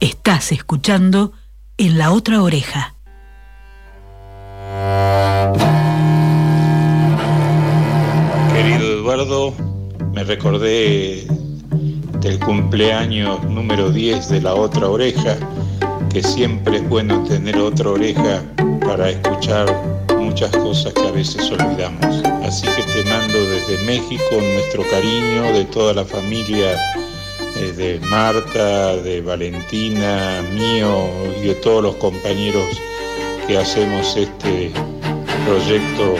Estás escuchando en la otra oreja. Querido Eduardo, me recordé del cumpleaños número 10 de la otra oreja, que siempre es bueno tener otra oreja para escuchar muchas cosas que a veces olvidamos. Así que te mando desde México nuestro cariño de toda la familia de Marta, de Valentina, mío y de todos los compañeros que hacemos este proyecto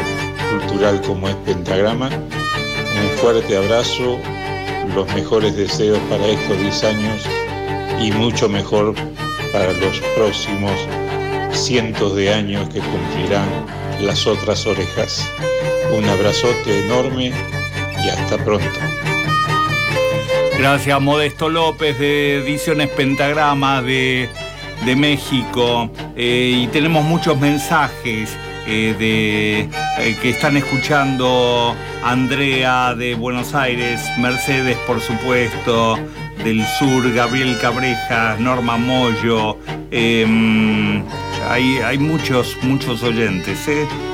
cultural como es Pentagrama. Un fuerte abrazo, los mejores deseos para estos 10 años y mucho mejor para los próximos cientos de años que cumplirán las otras orejas. Un abrazote enorme y hasta pronto. Gracias Modesto López de Ediciones Pentagrama de, México. Eh, y tenemos muchos mensajes eh, de, eh, que están escuchando Andrea de Buenos Aires, Mercedes por supuesto, del sur, Gabriel Cabrejas, Norma Moyo. Hay, hay, muchos, muchos oyentes.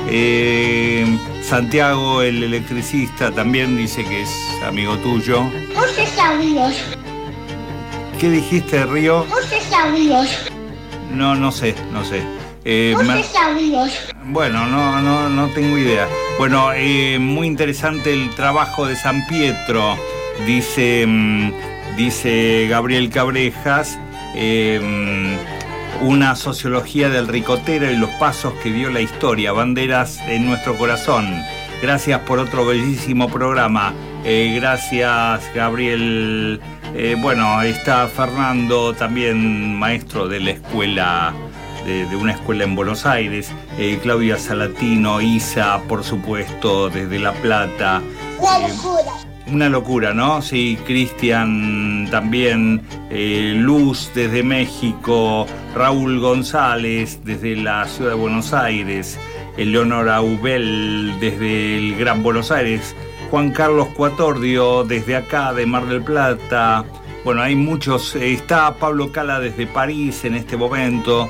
Em, Santiago, el electricista, también dice que es amigo tuyo. ¿Qué dijiste, Río? No, no sé, no sé. Eh, bueno, no, no, no tengo idea. Bueno, eh, muy interesante el trabajo de San Pietro, dice, mm, dice Gabriel Cabrejas. Eh, mm, una sociología del ricotero y los pasos que dio la historia, banderas en nuestro corazón. Gracias por otro bellísimo programa. gracias, Gabriel. bueno, está Fernando, también maestro de la escuela de, una escuela en Buenos Aires, eh, Claudia Salatino, Isa, por supuesto, desde La Plata. Eh, locura. Una locura, ¿no? Sí, Cristian también, eh, Luz desde México, Raúl González desde la ciudad de Buenos Aires, Eleonora Ubel desde el Gran Buenos Aires, Juan Carlos Cuatordio desde acá de Mar del Plata, bueno, hay muchos. Está Pablo Cala desde París en este momento.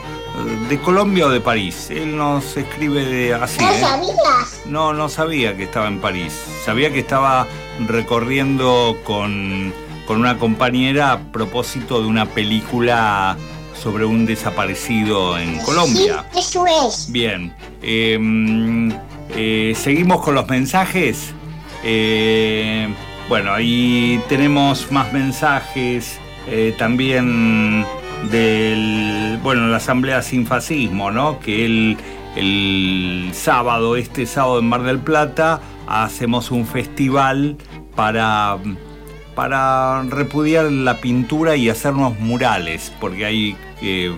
¿De Colombia o de París? Él nos escribe de así. ¿No ¿eh? sabías? No, no sabía que estaba en París. Sabía que estaba recorriendo con, una compañera a propósito de una película sobre un desaparecido en Colombia. Sí, eso es. Bien. Em, eh, Seguimos con los mensajes. Eh, bueno, ahí tenemos más mensajes eh, también del, bueno, la Asamblea Sin Fascismo, ¿no? Que el, el sábado, este sábado en Mar del Plata, hacemos un festival para, para repudiar la pintura y hacernos murales, porque hay, eh,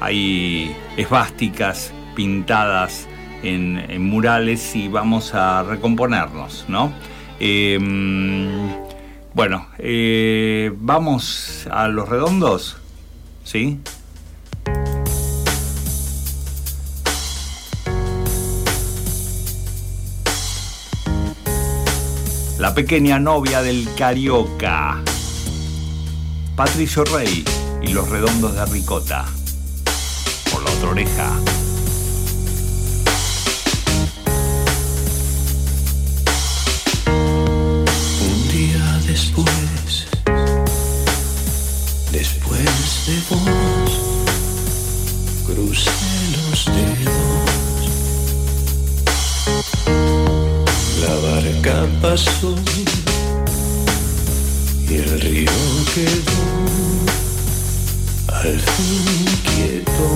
hay esvásticas pintadas en murales y vamos a recomponernos, ¿no? Em, bueno, eh, vamos a los redondos, ¿sí? La pequeña novia del Carioca, Patricio Rey y los redondos de Ricota, por la otra oreja. Después, después de vos, crucé los dedos. La barca pasó y el río quedó al fin quieto.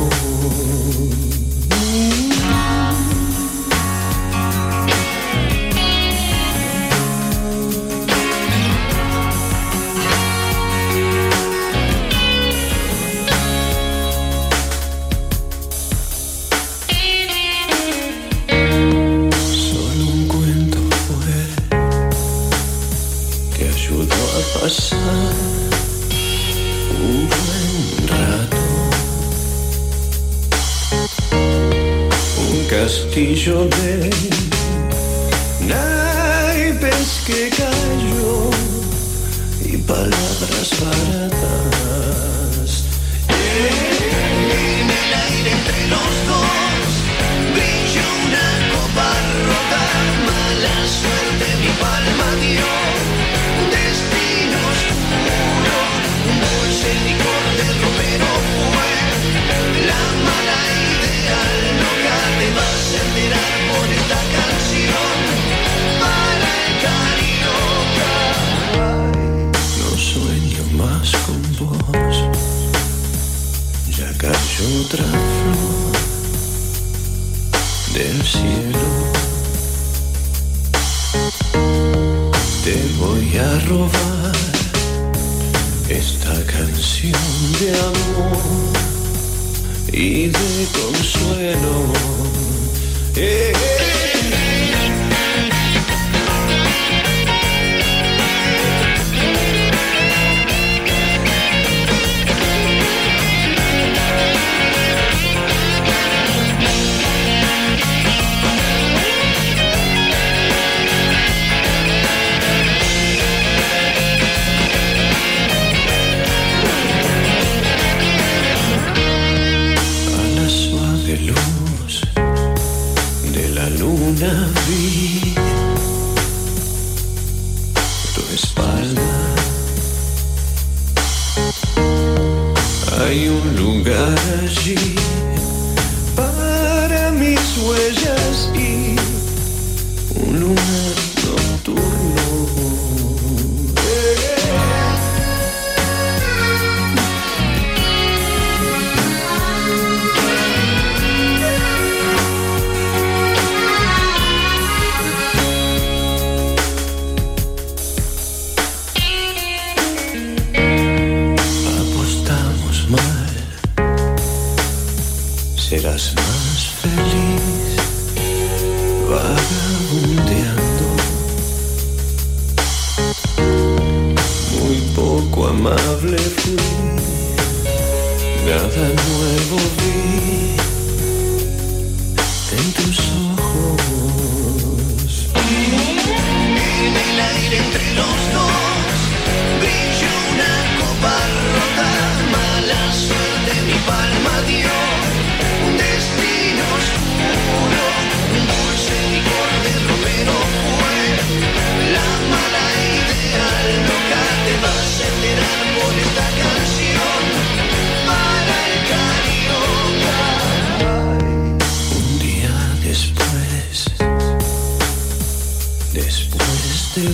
De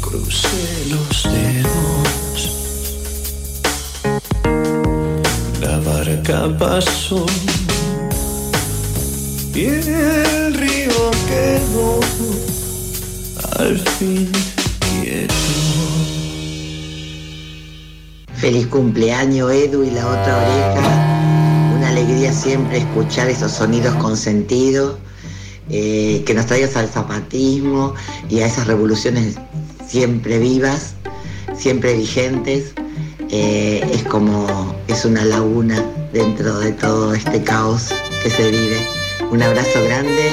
crucé los dedos. La barca pasó y el río quedó al fin quieto. Feliz cumpleaños Edu y la otra oreja. Una alegría siempre escuchar esos sonidos con sentido eh, que nos traigas al zapatismo y a esas revoluciones siempre vivas, siempre vigentes. Eh, es como es una laguna dentro de todo este caos que se vive. Un abrazo grande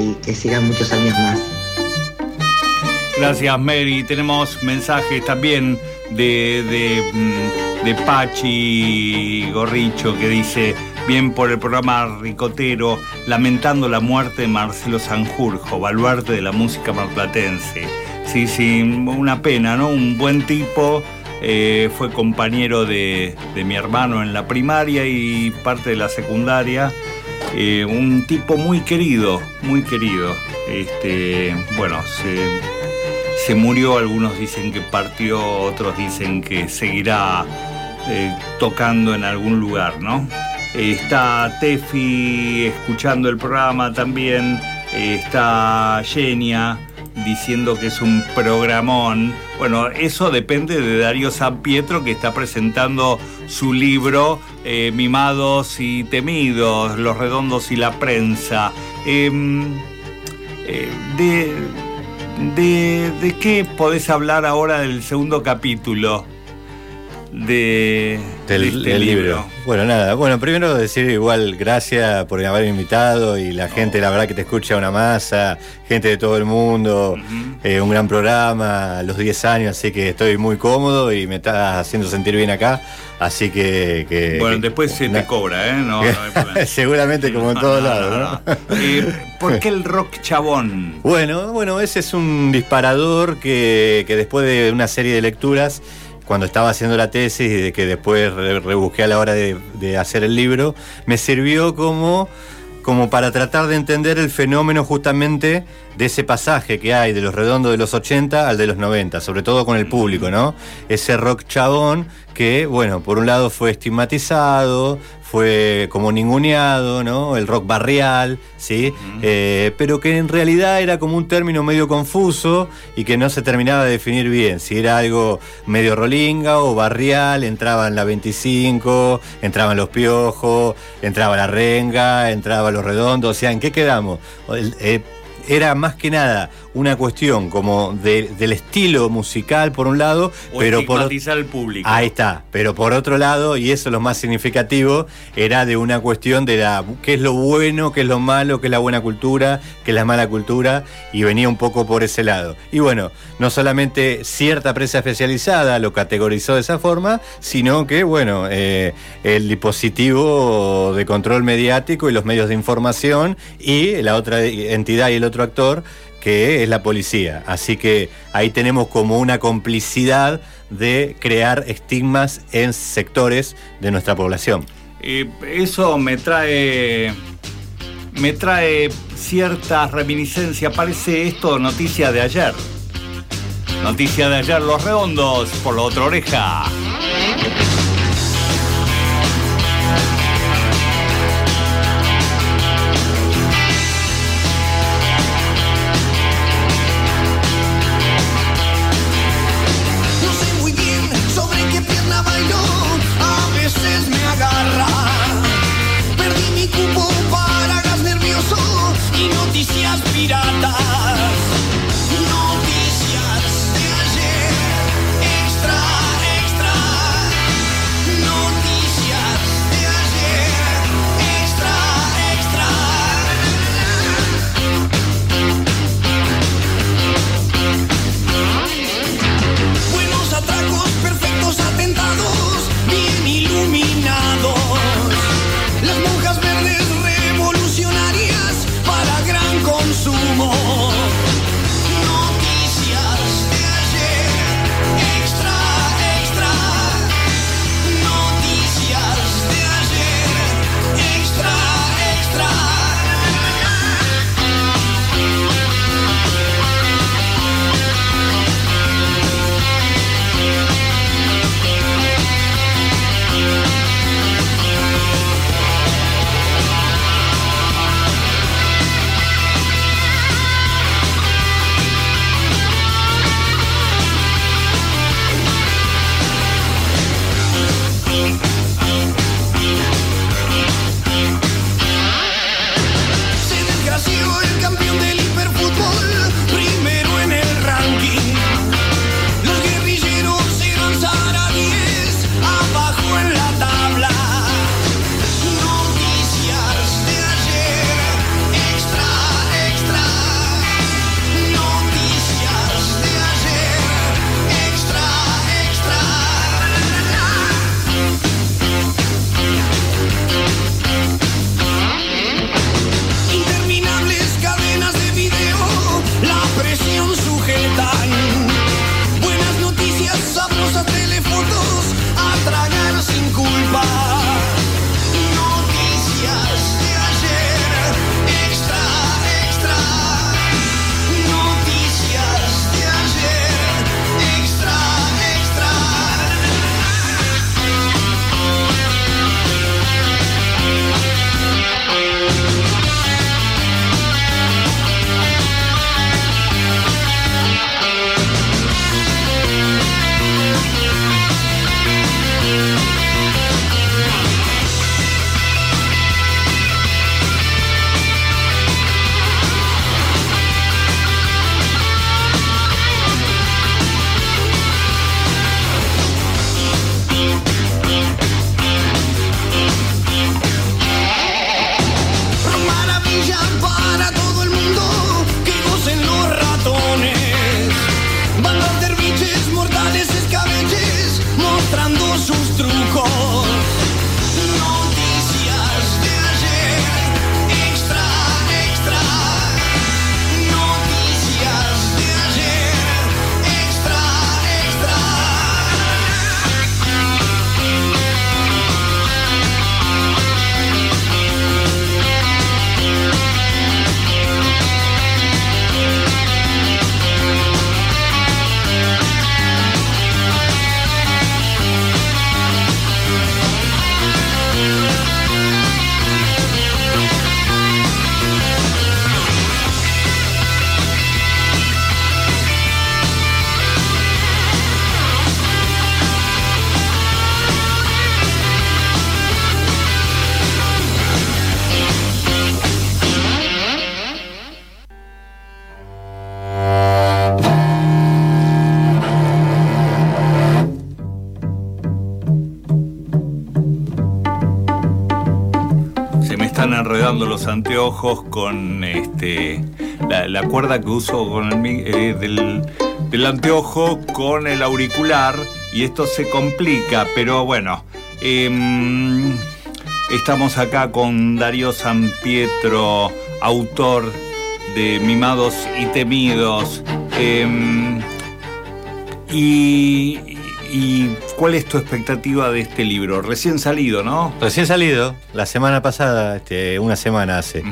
y que sigan muchos años más. Gracias, Mary. Tenemos mensajes también de, de, mm, de Pachi Gorricho que dice, bien por el programa Ricotero, lamentando la muerte de Marcelo Sanjurjo, baluarte de la música marplatense. Sí, sí, una pena, ¿no? Un buen tipo, eh, fue compañero de, mi hermano en la primaria y parte de la secundaria. Eh, un tipo muy querido, muy querido. Este, bueno, se, se murió, algunos dicen que partió, otros dicen que seguirá eh, tocando en algún lugar, ¿no? Está Tefi escuchando el programa también, está Genia diciendo que es un programón. Bueno, eso depende de Darío San Pietro que está presentando su libro eh, Mimados y Temidos, Los Redondos y la Prensa. Em, eh, de, de, ¿De qué podés hablar ahora del segundo capítulo de, del, de este del libro. Bueno, nada, bueno, primero decir igual gracias por haberme invitado y la gente, la verdad que te escucha una masa, gente de todo el mundo, eh, un gran programa, los 10 años, así que estoy muy cómodo y me está haciendo sentir bien acá, así que... que- Bueno, que- después se te cobra, ¿eh? No. Seguramente como en todos lados. Eh, ¿Por qué el rock chabón? Bueno, bueno, ese es un disparador que, que después de una serie de lecturas, cuando estaba haciendo la tesis y de que después re- rebusqué a la hora de, de hacer el libro, me sirvió como, como para tratar de entender el fenómeno justamente de ese pasaje que hay de los redondos de los 80 al de los 90, sobre todo con el público, ¿no? Ese rock chabón que, bueno, por un lado fue estigmatizado, fue como ninguneado, ¿no? El rock barrial, ¿sí? Eh, pero que en realidad era como un término medio confuso y que no se terminaba de definir bien. Si era algo medio rolinga o barrial, entraba en la 25, entraban los piojos, entraba la renga, entraba los redondos, o sea, ¿en qué quedamos? El- eh, era más que nada una cuestión como de- del estilo musical por un lado, O pero por, al público. Ahí está, pero por otro lado, y eso es lo más significativo, era de una cuestión de la qué es lo bueno, qué es lo malo, qué es la buena cultura, qué es la mala cultura, y venía un poco por ese lado. Y bueno, no solamente cierta prensa especializada lo categorizó de esa forma, sino que, bueno, eh, el dispositivo de control mediático y los medios de información y la otra entidad y el otro actor que es la policía. Así que ahí tenemos como una complicidad de crear estigmas en sectores de nuestra población. Eso me trae. Me trae ciertas reminiscencias. Parece esto noticia de ayer. Noticia de ayer, los redondos por la otra oreja. Noticias piratas. Los anteojos con este la, cuerda que uso con el, eh, del, del anteojo con el auricular y esto se complica, pero bueno. em, estamos acá con Darío San Pietro, autor de Mimados y Temidos. Em, y, y cuál es tu expectativa de este libro? Recién salido, ¿no? Recién salido, la semana pasada, este, una semana hace.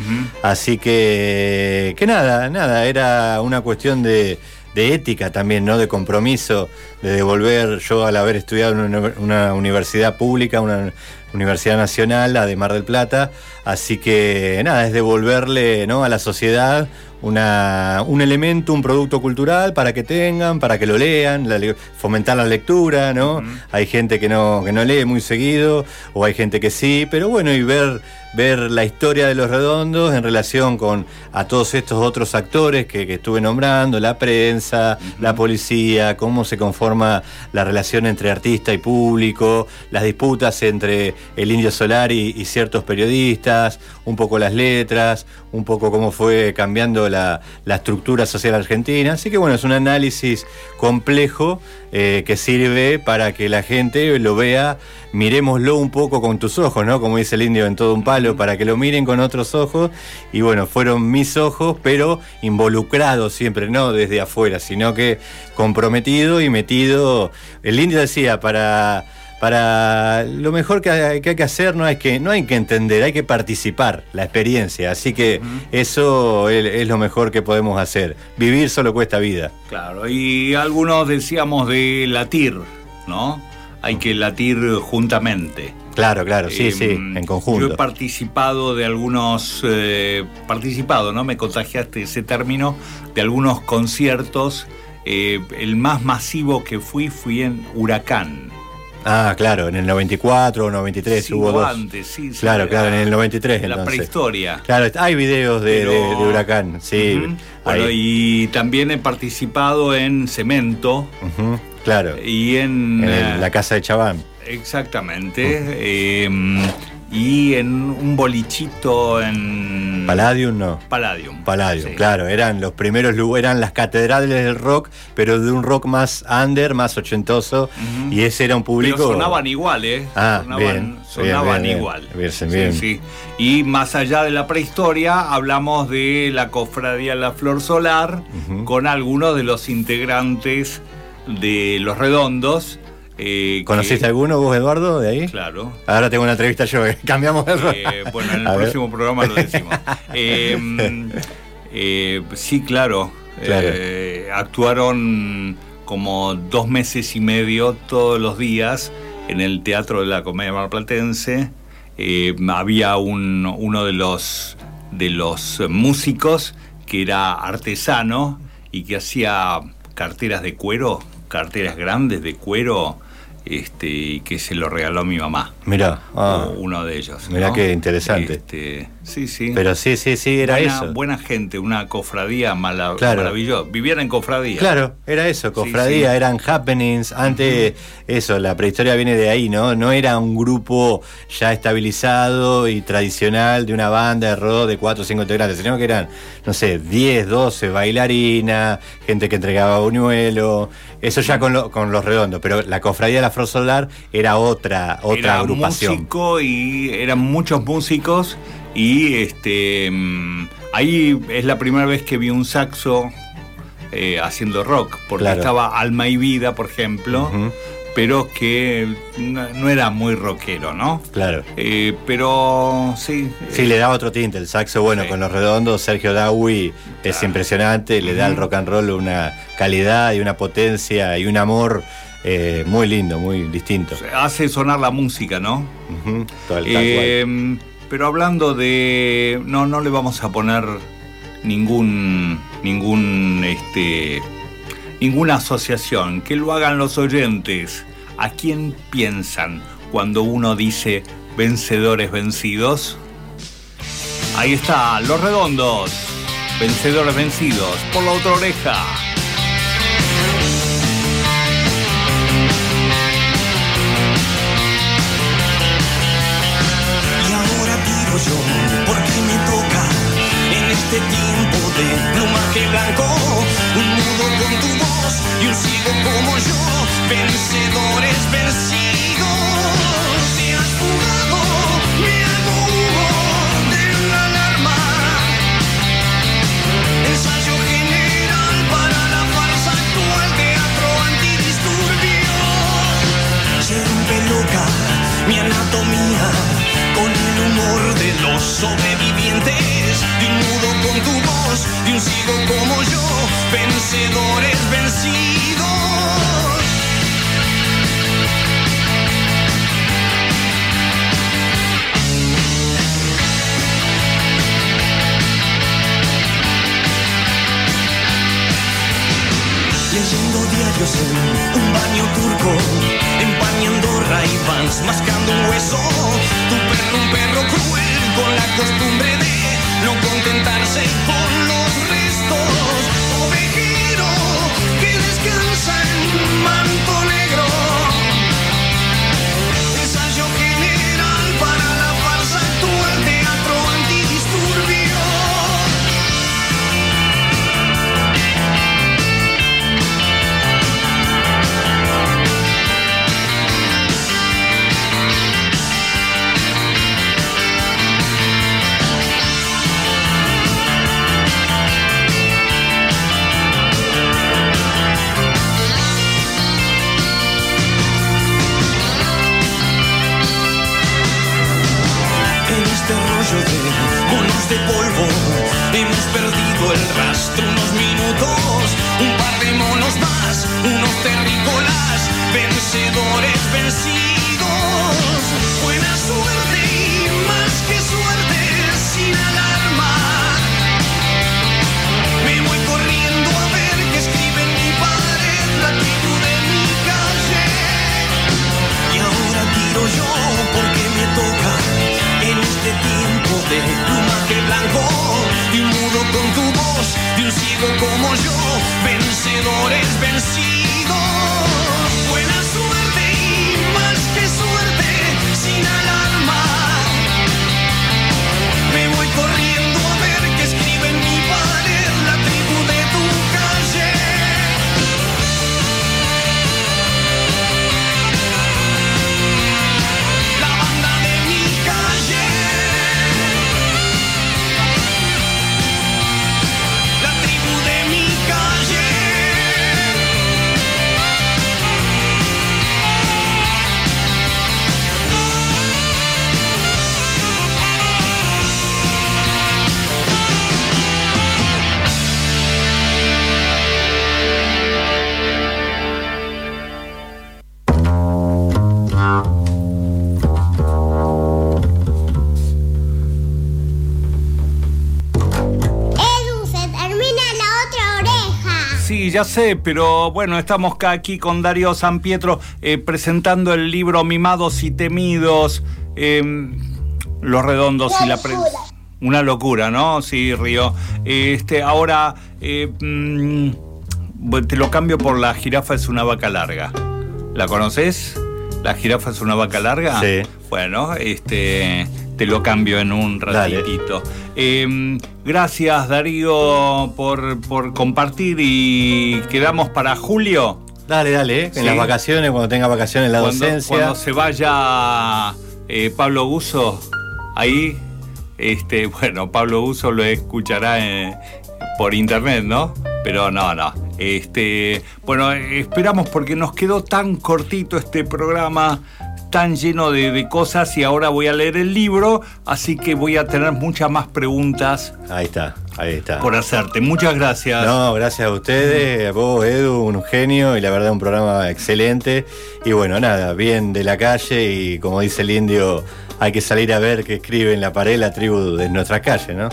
Así que, que nada, nada, era una cuestión de, de ética también, ¿no? De compromiso, de devolver, yo al haber estudiado en una, una universidad pública, una universidad nacional, la de Mar del Plata, así que nada, es devolverle ¿no? a la sociedad una, un elemento, un producto cultural para que tengan, para que lo lean, la fomentar la lectura, ¿no? Hay gente que no, que no lee muy seguido, o hay gente que sí, pero bueno, y ver, ver la historia de los redondos en relación con a todos estos otros actores que, que estuve nombrando, la prensa, la policía, cómo se conforma la relación entre artista y público, las disputas entre el Indio Solar y, y ciertos periodistas, un poco las letras, un poco cómo fue cambiando la, la estructura social argentina. Así que bueno, es un análisis complejo eh, que sirve para que la gente lo vea, miremoslo un poco con tus ojos, ¿no? Como dice el indio en todo un palo, para que lo miren con otros ojos. Y bueno, fueron mis ojos, pero involucrados siempre, no desde afuera, sino que comprometido y metido. El indio decía, para para lo mejor que hay que, hacer no hay que, no hay que entender, hay que participar, la experiencia. Así que eso es, es lo mejor que podemos hacer. Vivir solo cuesta vida. Claro, y algunos decíamos de latir, ¿no? Hay que latir juntamente. Claro, claro, sí, Eh, sí, en Yo he conjunto. participado de algunos, eh, participado, ¿no? Me contagiaste ese término, de algunos conciertos. Eh, el más masivo que fui fui en Huracán. Ah, claro, en el 94 o 93 Sí, hubo dos. antes, sí, sí, claro, claro, en el 93 La entonces. prehistoria. Claro, hay videos de, Pero- de- de huracán, sí. Bueno, y también he participado en Cemento claro, y en... en el- la casa de Chabán. Exactamente. eh, y en un bolichito en. Palladium no. Palladium. Palladium, Sí. claro, eran los primeros lugares, eran las catedrales del rock, pero de un rock más under, más ochentoso, y ese era un público. Pero sonaban igual, ¿eh? Ah, sonaban, bien, sonaban bien, igual. bien, Sí, sí. Y más allá de la prehistoria, hablamos de la cofradía La Flor Solar, con algunos de los integrantes de Los Redondos. Eh, ¿Conociste que- alguno vos, Eduardo, de ahí? Claro. Ahora tengo una entrevista yo, ¿eh? cambiamos de rol. Eh, bueno, en el A ver. próximo programa lo decimos. Eh, eh, sí, claro. Claro. Actuaron como dos meses y medio todos los días en el Teatro de la Comedia Marplatense. Había un- uno de los, de los músicos que era artesano y que hacía carteras de cuero, carteras grandes de cuero, este, y que se lo regaló mi mamá Mirá, ah, uno de ellos. Mirá ¿no? qué interesante. Este, sí, sí. pero sí, sí, sí, era buena, eso. buena gente, una cofradía mala, Claro. maravillosa. Vivían en cofradía. Claro, era eso, cofradía, sí. eran happenings. Antes, eso, la prehistoria viene de ahí, ¿no? No era un grupo ya estabilizado y tradicional de una banda de rock de cuatro o cinco integrantes, sino que eran, no sé, 10, 12 bailarinas, gente que entregaba buñuelo, eso ya con, lo- con los redondos. Pero la cofradía de la Flor Solar era otra, otra Era agrupación. músico y eran muchos músicos y este mm, ahí es la primera vez que vi un saxo eh, haciendo rock, porque Claro. estaba Alma y Vida, por ejemplo, pero que no, no era muy rockero, ¿no? Claro. Eh, pero sí. Sí, le da otro tinte. El saxo, bueno, Sí. con los redondos, Sergio Dawi es impresionante, le da al rock and roll una calidad y una potencia y un amor eh, muy lindo, muy distinto. hace sonar la música, ¿no? Ujú, tal- tal cual. pero hablando de. No, no le vamos a poner ningún. ningún. este. Ninguna asociación. Que lo hagan los oyentes. ¿A quién piensan cuando uno dice vencedores vencidos? Ahí está, los redondos. Vencedores vencidos. Por la otra oreja. Y ahora yo este tiempo de plumaje blanco, un mudo con tu y un ciego como yo, vencedores vencidos. Te has jugado, me hago de una alarma. Ensayo general para la farsa actual, teatro antidisturbios. Se rompe loca mi anatomía con el humor de los sobrevivientes. De un mudo con tu voz, de un ciego como yo, vencedores de un ciego como yo, vencedores vencidos. Sí, ya sé, pero bueno, estamos acá aquí con Darío San Pietro eh, presentando el libro Mimados y Temidos, eh, Los Redondos y la prensa. Una locura, ¿no? Sí, Río. Este, ahora eh, mm, te lo cambio por La jirafa es una vaca larga. ¿La conoces? ¿La jirafa es una vaca larga? Sí. Bueno, este, te lo cambio en un ratitito. Eh, gracias Darío por, por compartir y quedamos para julio. Dale, dale, ¿eh? Sí. en las vacaciones, cuando tenga vacaciones la Cuando, docencia. cuando se vaya eh, Pablo Guso, ahí, este, bueno, Pablo Guso lo escuchará eh, por internet, ¿no? Pero no, no. Este, bueno, esperamos porque nos quedó tan cortito este programa, tan lleno de, de cosas y ahora voy a leer el libro, así que voy a tener muchas más preguntas Ahí está, ahí está. por hacerte. Muchas gracias. No, gracias a ustedes, a vos, Edu, un genio y la verdad un programa excelente. Y bueno, nada, bien de la calle y como dice el indio, hay que salir a ver qué escribe en la pared la tribu de nuestra calle, ¿no?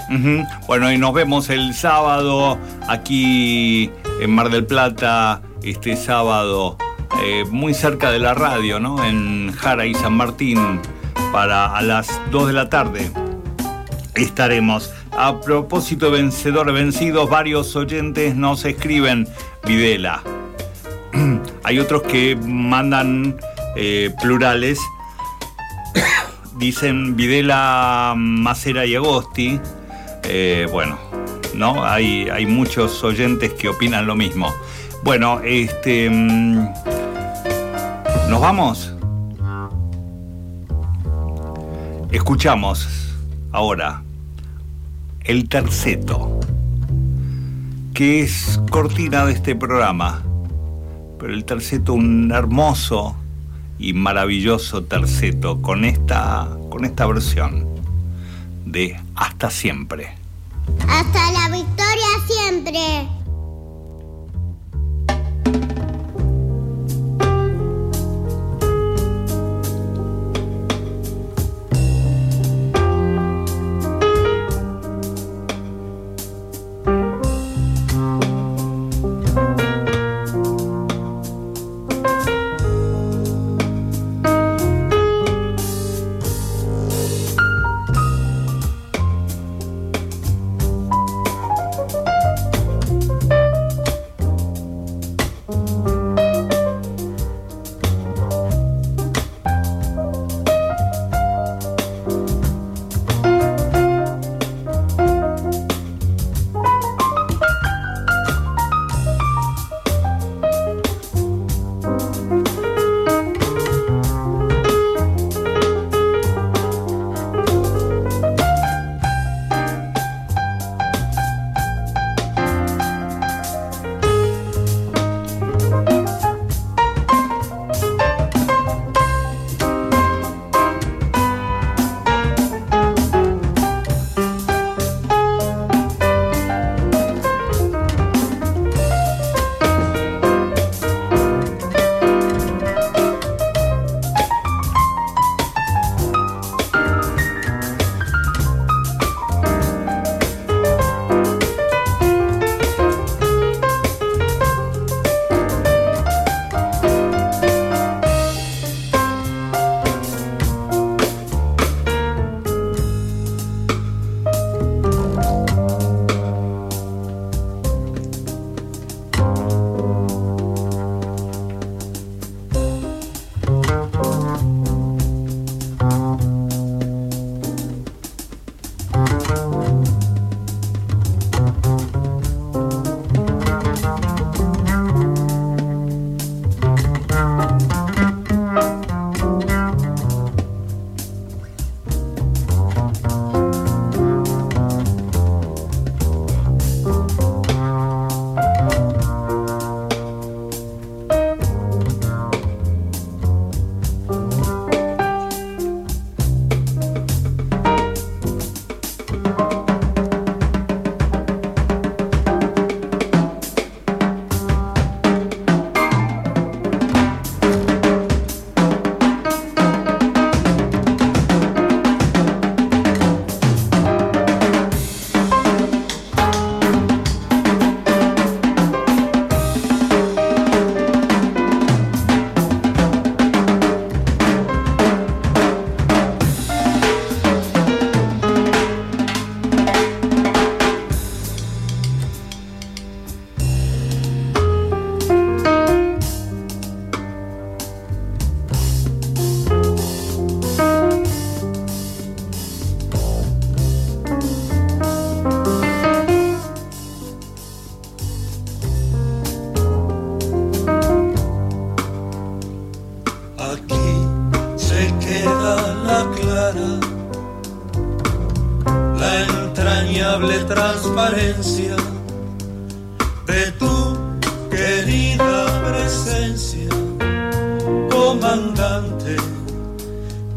Bueno, y nos vemos el sábado aquí en Mar del Plata, este sábado, eh, muy cerca de la radio, ¿no? En Jara y San Martín, para a las 2 de la tarde. Estaremos. A propósito, vencedor, vencidos, varios oyentes nos escriben Videla. Hay otros que mandan eh, plurales. Dicen Videla, Macera y Agosti. Eh, bueno, ¿no? Hay, hay muchos oyentes que opinan lo mismo. Bueno, este. mm, ¿Nos vamos? Escuchamos ahora el terceto, que es cortina de este programa. Pero el terceto, un hermoso y maravilloso terceto con esta, con esta versión de Hasta siempre. Hasta la victoria siempre.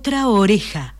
Otra oreja.